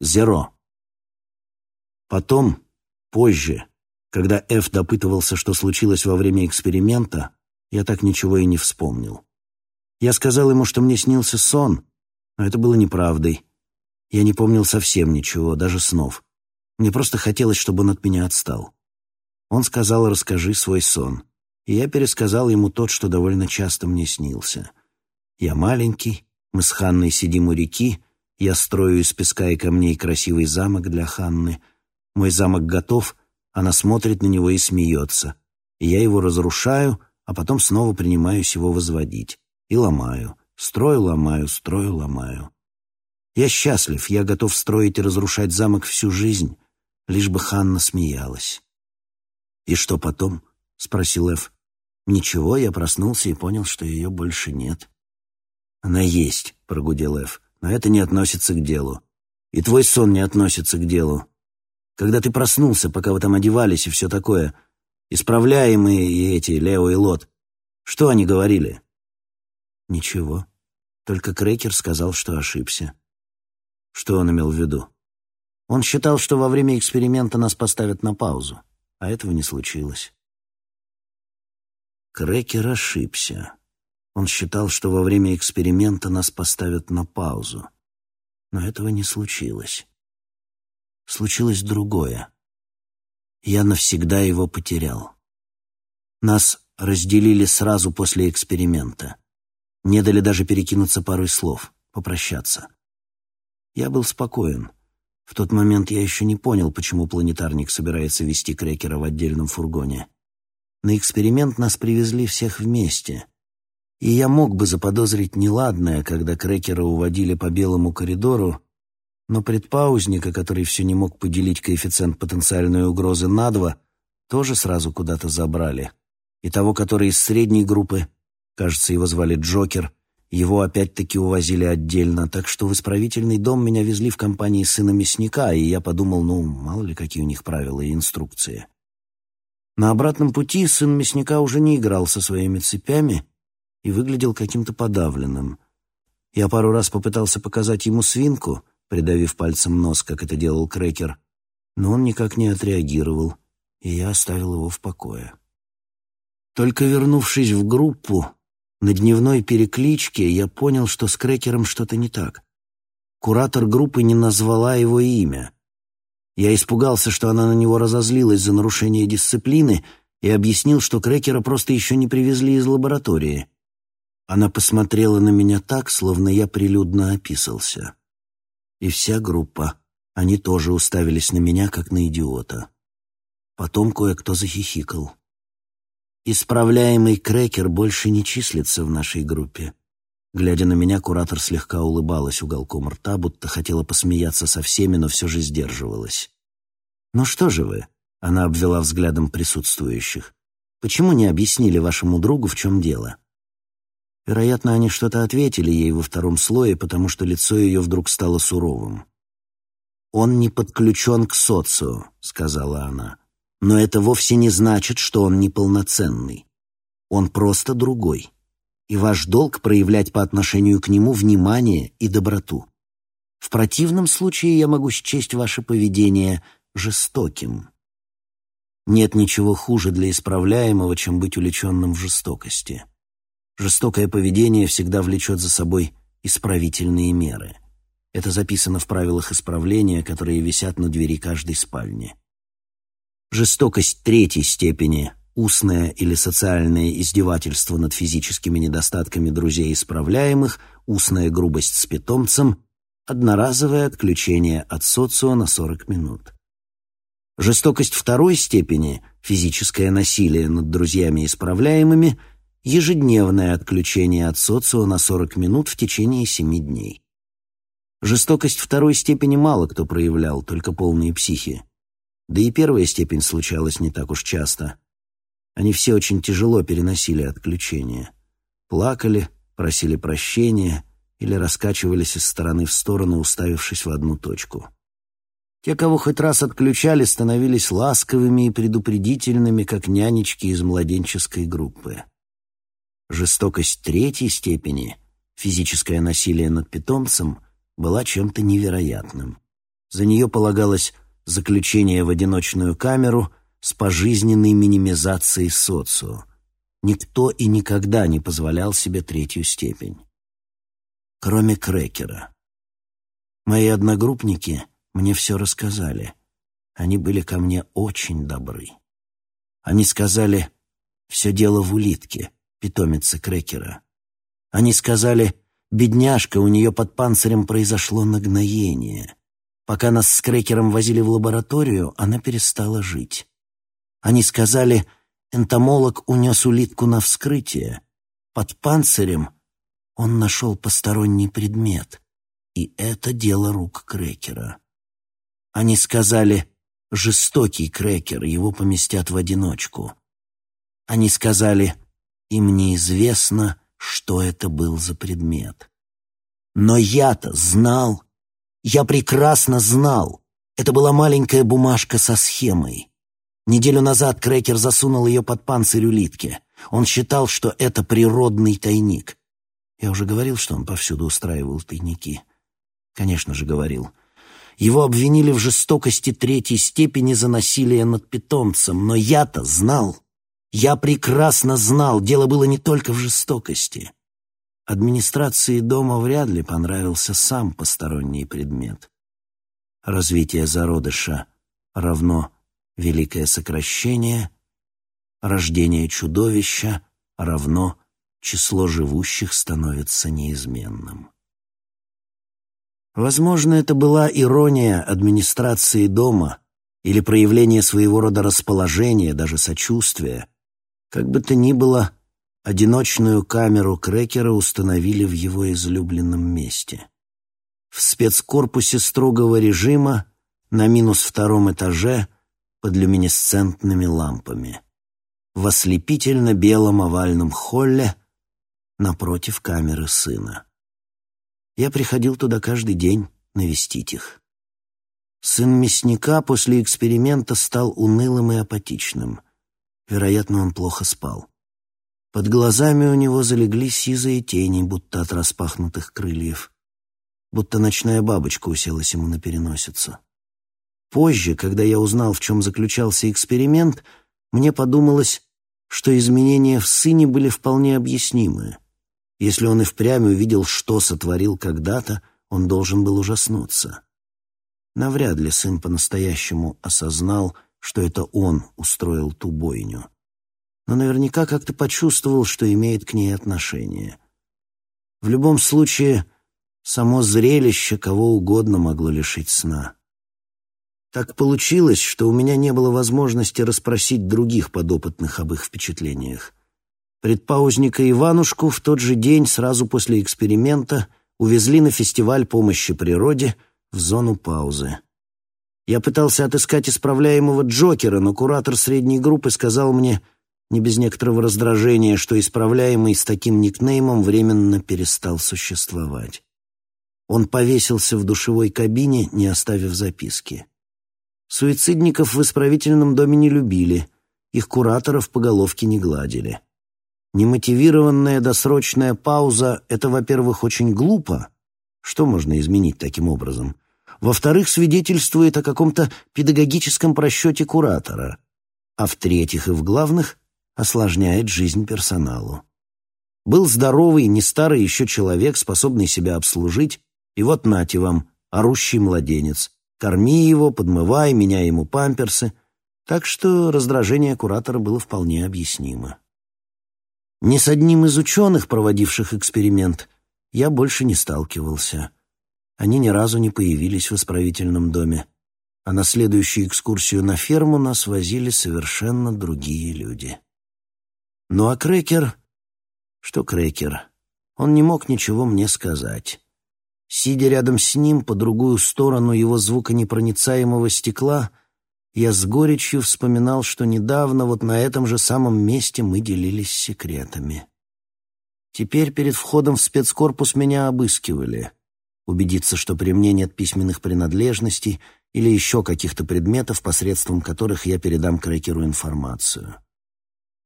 Зеро. Потом, позже, когда Эф допытывался, что случилось во время эксперимента, я так ничего и не вспомнил. Я сказал ему, что мне снился сон, но это было неправдой. Я не помнил совсем ничего, даже снов. Мне просто хотелось, чтобы он от меня отстал. Он сказал, расскажи свой сон. И я пересказал ему тот, что довольно часто мне снился. Я маленький, мы с Ханной сидим у реки, я строю из песка и камней красивый замок для Ханны. Мой замок готов, она смотрит на него и смеется. Я его разрушаю, а потом снова принимаюсь его возводить. И ломаю. Строю, ломаю, строю, ломаю. Я счастлив, я готов строить и разрушать замок всю жизнь, лишь бы Ханна смеялась. «И что потом?» — спросил Эф. «Ничего, я проснулся и понял, что ее больше нет». «Она есть», — прогудел Эф но это не относится к делу. И твой сон не относится к делу. Когда ты проснулся, пока вы там одевались и все такое, исправляемые и эти, Лео и Лот, что они говорили? Ничего. Только Крекер сказал, что ошибся. Что он имел в виду? Он считал, что во время эксперимента нас поставят на паузу, а этого не случилось. Крекер ошибся. Он считал, что во время эксперимента нас поставят на паузу. Но этого не случилось. Случилось другое. Я навсегда его потерял. Нас разделили сразу после эксперимента. Не дали даже перекинуться парой слов, попрощаться. Я был спокоен. В тот момент я еще не понял, почему планетарник собирается вести крекера в отдельном фургоне. На эксперимент нас привезли всех вместе — и я мог бы заподозрить неладное, когда крекера уводили по белому коридору, но предпаузника, который все не мог поделить коэффициент потенциальной угрозы на два, тоже сразу куда-то забрали. И того, который из средней группы, кажется, его звали Джокер, его опять-таки увозили отдельно, так что в исправительный дом меня везли в компании сына мясника, и я подумал, ну, мало ли какие у них правила и инструкции. На обратном пути сын мясника уже не играл со своими цепями, и выглядел каким-то подавленным. Я пару раз попытался показать ему свинку, придавив пальцем нос, как это делал Крекер, но он никак не отреагировал, и я оставил его в покое. Только вернувшись в группу, на дневной перекличке я понял, что с Крекером что-то не так. Куратор группы не назвала его имя. Я испугался, что она на него разозлилась за нарушение дисциплины и объяснил, что Крекера просто еще не привезли из лаборатории. Она посмотрела на меня так, словно я прилюдно описался. И вся группа, они тоже уставились на меня, как на идиота. Потом кое-кто захихикал. Исправляемый крекер больше не числится в нашей группе. Глядя на меня, куратор слегка улыбалась уголком рта, будто хотела посмеяться со всеми, но все же сдерживалась. «Ну что же вы?» — она обвела взглядом присутствующих. «Почему не объяснили вашему другу, в чем дело?» Вероятно, они что-то ответили ей во втором слое, потому что лицо ее вдруг стало суровым. «Он не подключен к социо», — сказала она. «Но это вовсе не значит, что он неполноценный. Он просто другой. И ваш долг проявлять по отношению к нему внимание и доброту. В противном случае я могу счесть ваше поведение жестоким». Нет ничего хуже для исправляемого, чем быть увлеченным в жестокости. Жестокое поведение всегда влечет за собой исправительные меры. Это записано в правилах исправления, которые висят на двери каждой спальни. Жестокость третьей степени, устное или социальное издевательство над физическими недостатками друзей исправляемых, устная грубость с питомцем, одноразовое отключение от социо на 40 минут. Жестокость второй степени, физическое насилие над друзьями исправляемыми – ежедневное отключение от социо на 40 минут в течение 7 дней. Жестокость второй степени мало кто проявлял, только полные психи. Да и первая степень случалась не так уж часто. Они все очень тяжело переносили отключение. Плакали, просили прощения или раскачивались из стороны в сторону, уставившись в одну точку. Те, кого хоть раз отключали, становились ласковыми и предупредительными, как нянечки из младенческой группы. Жестокость третьей степени, физическое насилие над питомцем, была чем-то невероятным. За нее полагалось заключение в одиночную камеру с пожизненной минимизацией социо. Никто и никогда не позволял себе третью степень. Кроме Крекера. Мои одногруппники мне все рассказали. Они были ко мне очень добры. Они сказали, все дело в улитке, питомице Крекера. Они сказали, бедняжка, у нее под панцирем произошло нагноение. Пока нас с Крекером возили в лабораторию, она перестала жить. Они сказали, энтомолог унес улитку на вскрытие. Под панцирем он нашел посторонний предмет, и это дело рук Крекера. Они сказали, жестокий Крекер, его поместят в одиночку. Они сказали, им неизвестно, что это был за предмет. Но я-то знал, я прекрасно знал. Это была маленькая бумажка со схемой. Неделю назад Крекер засунул ее под панцирь улитки. Он считал, что это природный тайник. Я уже говорил, что он повсюду устраивал тайники. Конечно же, говорил. Его обвинили в жестокости третьей степени за насилие над питомцем, но я-то знал. Я прекрасно знал, дело было не только в жестокости. Администрации дома вряд ли понравился сам посторонний предмет. Развитие зародыша равно великое сокращение, рождение чудовища равно число живущих становится неизменным. Возможно, это была ирония администрации дома или проявление своего рода расположения, даже сочувствия. Как бы то ни было, Одиночную камеру Крекера установили в его излюбленном месте. В спецкорпусе строгого режима на минус втором этаже под люминесцентными лампами. В ослепительно-белом овальном холле напротив камеры сына. Я приходил туда каждый день навестить их. Сын мясника после эксперимента стал унылым и апатичным. Вероятно, он плохо спал. Под глазами у него залегли сизые тени, будто от распахнутых крыльев. Будто ночная бабочка уселась ему на переносицу. Позже, когда я узнал, в чем заключался эксперимент, мне подумалось, что изменения в сыне были вполне объяснимы. Если он и впрямь увидел, что сотворил когда-то, он должен был ужаснуться. Навряд ли сын по-настоящему осознал, что это он устроил ту бойню но наверняка как-то почувствовал, что имеет к ней отношение. В любом случае, само зрелище кого угодно могло лишить сна. Так получилось, что у меня не было возможности расспросить других подопытных об их впечатлениях. Предпаузника Иванушку в тот же день, сразу после эксперимента, увезли на фестиваль помощи природе в зону паузы. Я пытался отыскать исправляемого Джокера, но куратор средней группы сказал мне — не без некоторого раздражения, что исправляемый с таким никнеймом временно перестал существовать. Он повесился в душевой кабине, не оставив записки. Суицидников в исправительном доме не любили, их кураторов по головке не гладили. Немотивированная досрочная пауза — это, во-первых, очень глупо. Что можно изменить таким образом? Во-вторых, свидетельствует о каком-то педагогическом просчете куратора. А в-третьих и в главных — осложняет жизнь персоналу. Был здоровый, не старый еще человек, способный себя обслужить, и вот нате вам, орущий младенец. Корми его, подмывай, меняй ему памперсы. Так что раздражение куратора было вполне объяснимо. Ни с одним из ученых, проводивших эксперимент, я больше не сталкивался. Они ни разу не появились в исправительном доме, а на следующую экскурсию на ферму нас возили совершенно другие люди. Ну а Крекер... Что Крекер? Он не мог ничего мне сказать. Сидя рядом с ним, по другую сторону его звуконепроницаемого стекла, я с горечью вспоминал, что недавно вот на этом же самом месте мы делились секретами. Теперь перед входом в спецкорпус меня обыскивали. Убедиться, что при мне нет письменных принадлежностей или еще каких-то предметов, посредством которых я передам Крекеру информацию.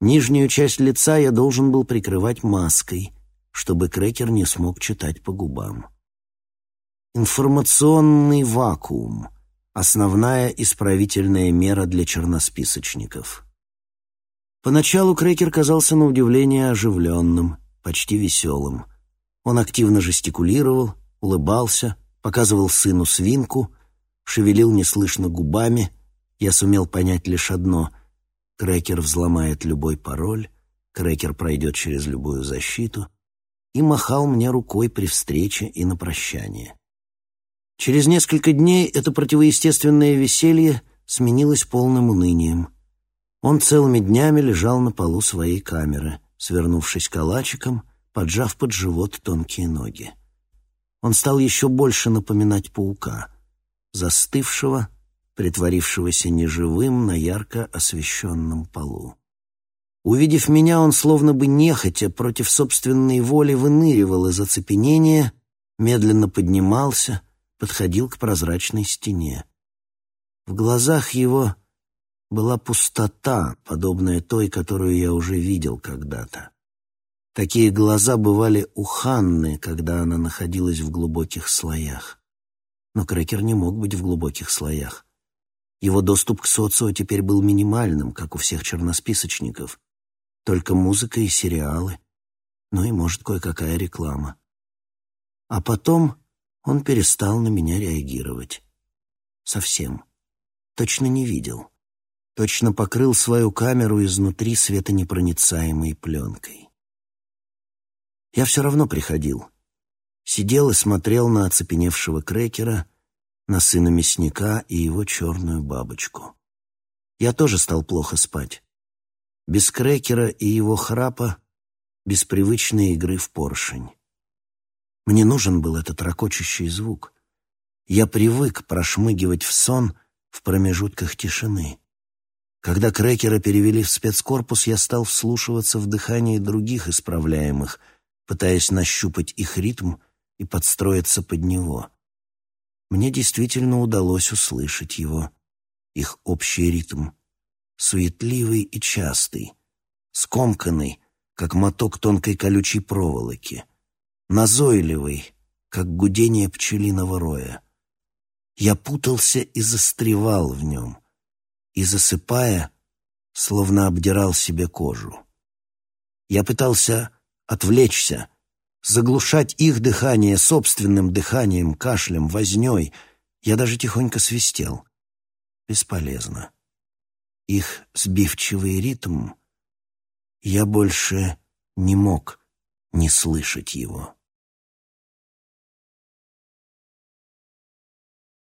Нижнюю часть лица я должен был прикрывать маской, чтобы Крекер не смог читать по губам. Информационный вакуум — основная исправительная мера для черносписочников. Поначалу Крекер казался на удивление оживленным, почти веселым. Он активно жестикулировал, улыбался, показывал сыну свинку, шевелил неслышно губами. Я сумел понять лишь одно — Крекер взломает любой пароль, Крекер пройдет через любую защиту и махал мне рукой при встрече и на прощание. Через несколько дней это противоестественное веселье сменилось полным унынием. Он целыми днями лежал на полу своей камеры, свернувшись калачиком, поджав под живот тонкие ноги. Он стал еще больше напоминать паука, застывшего, притворившегося неживым на ярко освещенном полу. Увидев меня, он словно бы нехотя против собственной воли выныривал из оцепенения, медленно поднимался — подходил к прозрачной стене. В глазах его была пустота, подобная той, которую я уже видел когда-то. Такие глаза бывали у Ханны, когда она находилась в глубоких слоях. Но Крекер не мог быть в глубоких слоях. Его доступ к социо теперь был минимальным, как у всех черносписочников. Только музыка и сериалы, ну и, может, кое-какая реклама. А потом он перестал на меня реагировать. Совсем. Точно не видел. Точно покрыл свою камеру изнутри светонепроницаемой пленкой. Я все равно приходил. Сидел и смотрел на оцепеневшего крекера, на сына мясника и его черную бабочку. Я тоже стал плохо спать. Без крекера и его храпа, без привычной игры в поршень. Мне нужен был этот ракочущий звук. Я привык прошмыгивать в сон в промежутках тишины. Когда крекера перевели в спецкорпус, я стал вслушиваться в дыхание других исправляемых, пытаясь нащупать их ритм и подстроиться под него. Мне действительно удалось услышать его, их общий ритм, суетливый и частый, скомканный, как моток тонкой колючей проволоки — назойливый, как гудение пчелиного роя. Я путался и застревал в нем, и, засыпая, словно обдирал себе кожу. Я пытался отвлечься, заглушать их дыхание собственным дыханием, кашлем, вознёй. Я даже тихонько свистел. Бесполезно. Их сбивчивый ритм... Я больше не мог не слышать его.